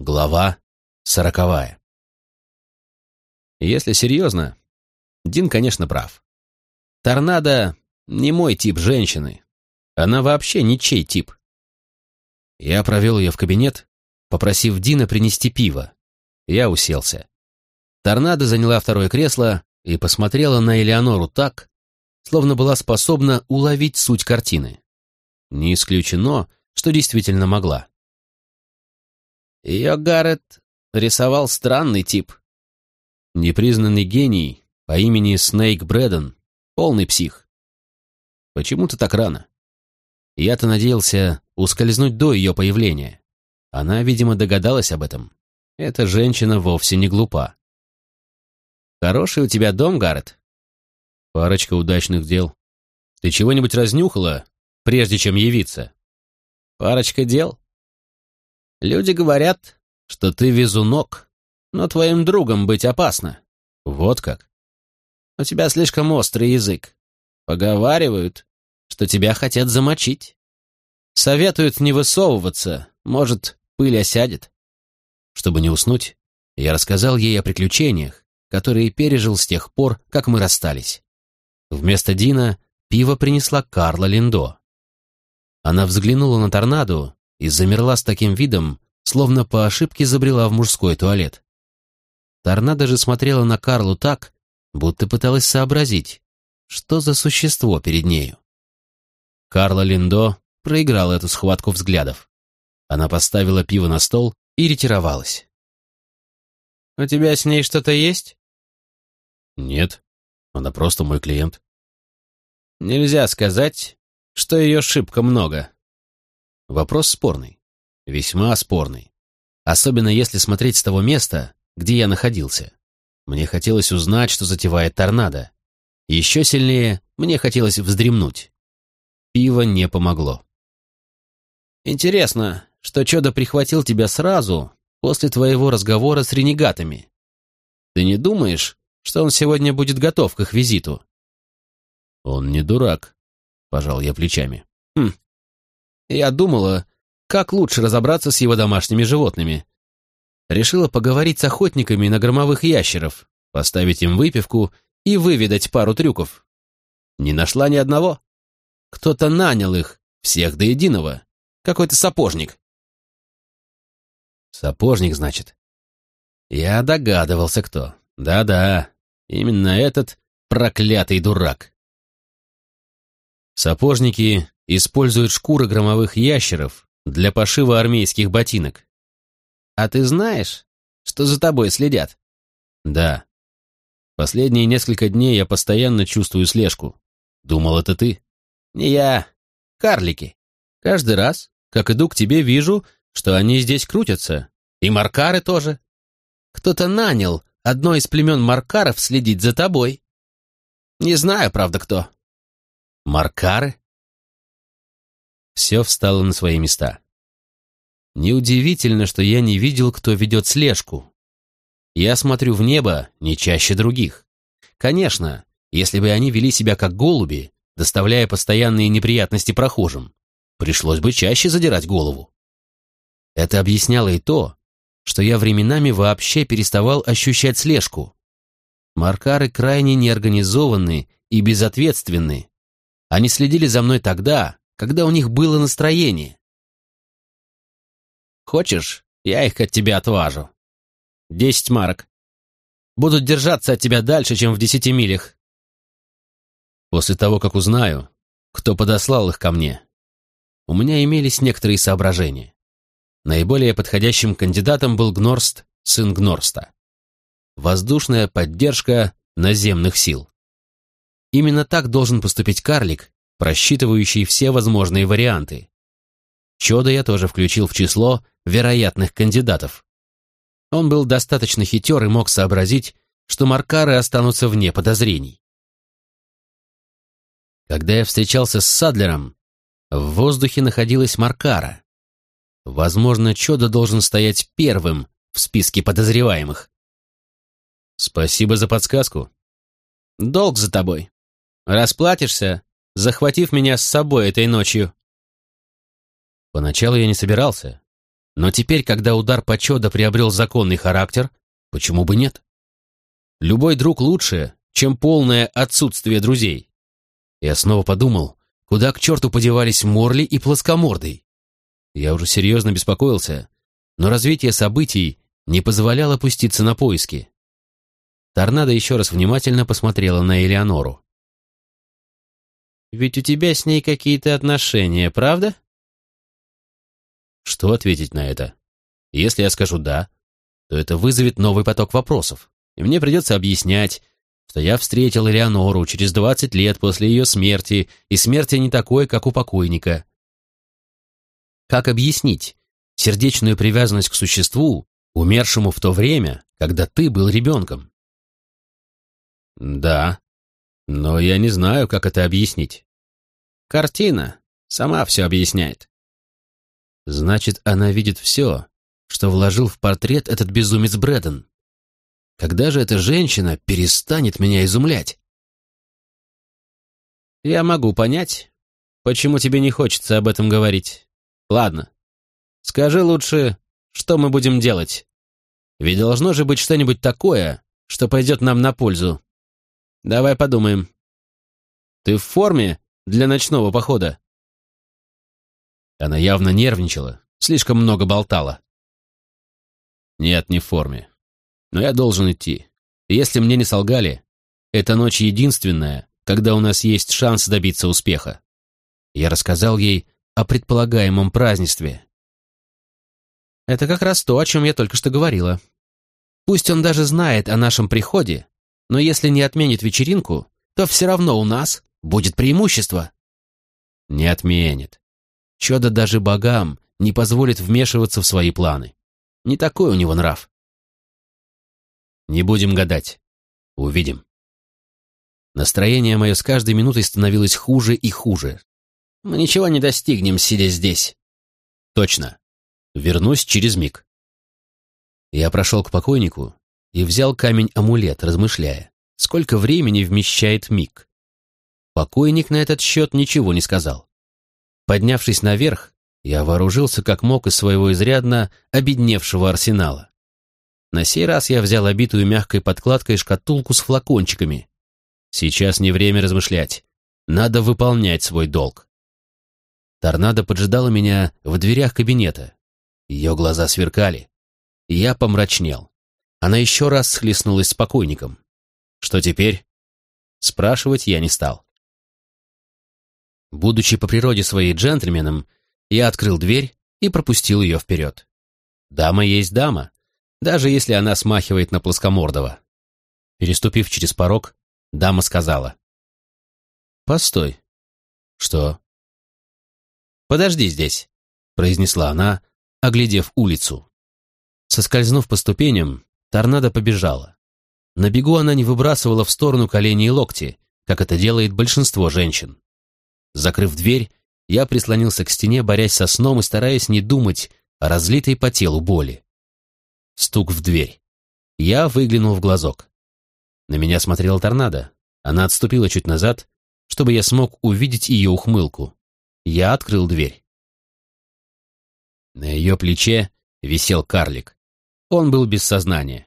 Глава сороковая. Если серьезно, Дин, конечно, прав. Торнадо не мой тип женщины. Она вообще ничей тип. Я провел ее в кабинет, попросив Дина принести пиво. Я уселся. Торнадо заняла второе кресло и посмотрела на Элеонору так, словно была способна уловить суть картины. Не исключено, что действительно могла. Ее Гаррет рисовал странный тип. Непризнанный гений по имени Снейк Брэдден, полный псих. Почему-то так рано. Я-то надеялся ускользнуть до ее появления. Она, видимо, догадалась об этом. Эта женщина вовсе не глупа. «Хороший у тебя дом, Гаррет?» «Парочка удачных дел. Ты чего-нибудь разнюхала, прежде чем явиться?» «Парочка дел?» Люди говорят, что ты везунок, но твоим другом быть опасно. Вот как. У тебя слишком острый язык. Поговаривают, что тебя хотят замочить. Советуют не высовываться, может, пыль осядет. Чтобы не уснуть, я рассказал ей о приключениях, которые пережил с тех пор, как мы расстались. Вместо Дина пиво принесла Карла Линдо. Она взглянула на торнадо и замерла с таким видом, словно по ошибке забрела в мужской туалет. Торнадо же смотрела на Карлу так, будто пыталась сообразить, что за существо перед нею. Карла Линдо проиграла эту схватку взглядов. Она поставила пиво на стол и ретировалась. «У тебя с ней что-то есть?» «Нет, она просто мой клиент». «Нельзя сказать, что ее шибко много», Вопрос спорный. Весьма спорный. Особенно если смотреть с того места, где я находился. Мне хотелось узнать, что затевает торнадо. Еще сильнее мне хотелось вздремнуть. Пиво не помогло. Интересно, что Чодо прихватил тебя сразу, после твоего разговора с ренегатами. Ты не думаешь, что он сегодня будет готов к их визиту? Он не дурак, пожал я плечами. Хм, я думала, как лучше разобраться с его домашними животными. Решила поговорить с охотниками на громовых ящеров, поставить им выпивку и выведать пару трюков. Не нашла ни одного. Кто-то нанял их, всех до единого. Какой-то сапожник. Сапожник, значит. Я догадывался, кто. Да-да, именно этот проклятый дурак. Сапожники используют шкуры громовых ящеров для пошива армейских ботинок. А ты знаешь, что за тобой следят? Да. Последние несколько дней я постоянно чувствую слежку. Думал, это ты? Не я. Карлики. Каждый раз, как иду к тебе, вижу, что они здесь крутятся. И маркары тоже. Кто-то нанял одно из племен маркаров следить за тобой. Не знаю, правда, кто. Маркары? Все встало на свои места. Неудивительно, что я не видел, кто ведет слежку. Я смотрю в небо не чаще других. Конечно, если бы они вели себя как голуби, доставляя постоянные неприятности прохожим, пришлось бы чаще задирать голову. Это объясняло и то, что я временами вообще переставал ощущать слежку. Маркары крайне неорганизованны и безответственны. Они следили за мной тогда, когда у них было настроение. Хочешь, я их от тебя отважу? Десять марок. Будут держаться от тебя дальше, чем в десяти милях. После того, как узнаю, кто подослал их ко мне, у меня имелись некоторые соображения. Наиболее подходящим кандидатом был Гнорст, сын Гнорста. Воздушная поддержка наземных сил. Именно так должен поступить карлик, просчитывающий все возможные варианты. Чода я тоже включил в число вероятных кандидатов. Он был достаточно хитер и мог сообразить, что маркары останутся вне подозрений. Когда я встречался с Садлером, в воздухе находилась маркара. Возможно, Чода должен стоять первым в списке подозреваемых. Спасибо за подсказку. Долг за тобой. Расплатишься, захватив меня с собой этой ночью. Поначалу я не собирался, Но теперь, когда удар почета приобрел законный характер, почему бы нет? Любой друг лучше, чем полное отсутствие друзей. Я снова подумал, куда к черту подевались Морли и Плоскомордый. Я уже серьезно беспокоился, но развитие событий не позволяло опуститься на поиски. Торнадо еще раз внимательно посмотрела на Элеонору. «Ведь у тебя с ней какие-то отношения, правда?» Что ответить на это? Если я скажу «да», то это вызовет новый поток вопросов, и мне придется объяснять, что я встретил Элеонору через двадцать лет после ее смерти, и смерти не такой, как у покойника. Как объяснить сердечную привязанность к существу, умершему в то время, когда ты был ребенком? Да, но я не знаю, как это объяснить. Картина сама все объясняет. Значит, она видит все, что вложил в портрет этот безумец Брэдден. Когда же эта женщина перестанет меня изумлять? Я могу понять, почему тебе не хочется об этом говорить. Ладно, скажи лучше, что мы будем делать. Ведь должно же быть что-нибудь такое, что пойдет нам на пользу. Давай подумаем. Ты в форме для ночного похода? Она явно нервничала, слишком много болтала. Нет, не в форме. Но я должен идти. если мне не солгали, эта ночь единственная, когда у нас есть шанс добиться успеха. Я рассказал ей о предполагаемом празднестве. Это как раз то, о чем я только что говорила. Пусть он даже знает о нашем приходе, но если не отменит вечеринку, то все равно у нас будет преимущество. Не отменит. Чудо даже богам не позволит вмешиваться в свои планы. Не такой у него нрав. Не будем гадать. Увидим. Настроение мое с каждой минутой становилось хуже и хуже. Мы ничего не достигнем, сидя здесь. Точно. Вернусь через миг. Я прошел к покойнику и взял камень-амулет, размышляя, сколько времени вмещает миг. Покойник на этот счет ничего не сказал. Поднявшись наверх, я вооружился как мог из своего изрядно обедневшего арсенала. На сей раз я взял обитую мягкой подкладкой шкатулку с флакончиками. Сейчас не время размышлять. Надо выполнять свой долг. Торнадо поджидала меня в дверях кабинета. Ее глаза сверкали. Я помрачнел. Она еще раз схлестнулась с покойником. Что теперь? Спрашивать я не стал. Будучи по природе своей джентльменом, я открыл дверь и пропустил ее вперед. Дама есть дама, даже если она смахивает на плоскомордого. Переступив через порог, дама сказала. «Постой». «Что?» «Подожди здесь», — произнесла она, оглядев улицу. Соскользнув по ступеням, торнадо побежала. На бегу она не выбрасывала в сторону колени и локти, как это делает большинство женщин. Закрыв дверь, я прислонился к стене, борясь со сном и стараясь не думать о разлитой по телу боли. Стук в дверь. Я выглянул в глазок. На меня смотрела торнадо. Она отступила чуть назад, чтобы я смог увидеть ее ухмылку. Я открыл дверь. На ее плече висел карлик. Он был без сознания.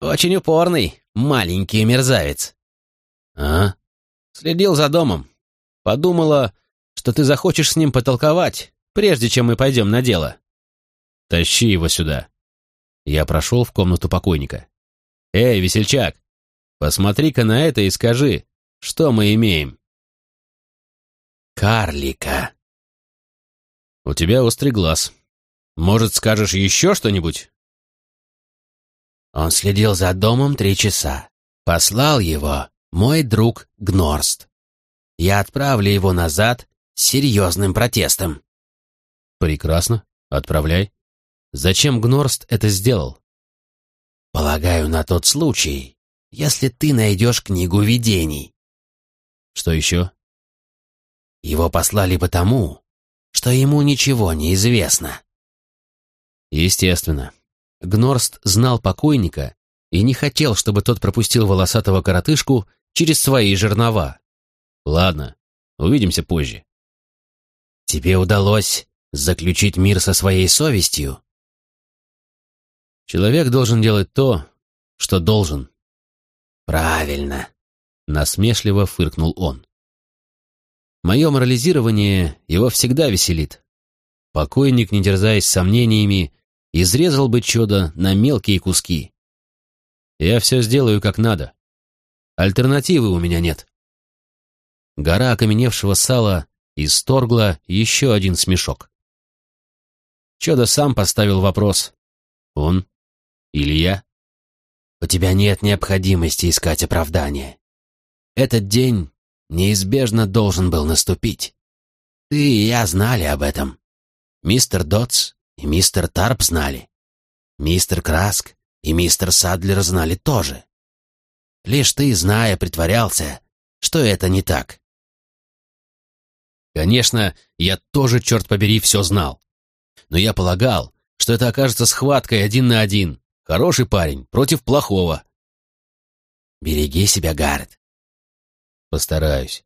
«Очень упорный, маленький мерзавец». «А?» «Следил за домом. Подумала, что ты захочешь с ним потолковать, прежде чем мы пойдем на дело. Тащи его сюда. Я прошел в комнату покойника. Эй, весельчак, посмотри-ка на это и скажи, что мы имеем. Карлика. У тебя острый глаз. Может, скажешь еще что-нибудь? Он следил за домом три часа. Послал его мой друг Гнорст я отправлю его назад с серьезным протестом. Прекрасно, отправляй. Зачем Гнорст это сделал? Полагаю, на тот случай, если ты найдешь книгу видений. Что еще? Его послали потому, что ему ничего не известно. Естественно. Гнорст знал покойника и не хотел, чтобы тот пропустил волосатого коротышку через свои жернова. Ладно, увидимся позже. Тебе удалось заключить мир со своей совестью? Человек должен делать то, что должен. Правильно, насмешливо фыркнул он. Мое морализирование его всегда веселит. Покойник, не терзаясь сомнениями, изрезал бы чудо на мелкие куски. Я все сделаю как надо. Альтернативы у меня нет. Гора окаменевшего сала исторгла еще один смешок. Чудо сам поставил вопрос. Он или я? У тебя нет необходимости искать оправдания. Этот день неизбежно должен был наступить. Ты и я знали об этом. Мистер Дотс и мистер Тарп знали. Мистер Краск и мистер Садлер знали тоже. Лишь ты, зная, притворялся, что это не так. Конечно, я тоже, черт побери, все знал. Но я полагал, что это окажется схваткой один на один. Хороший парень против плохого. Береги себя, Гаррет. Постараюсь.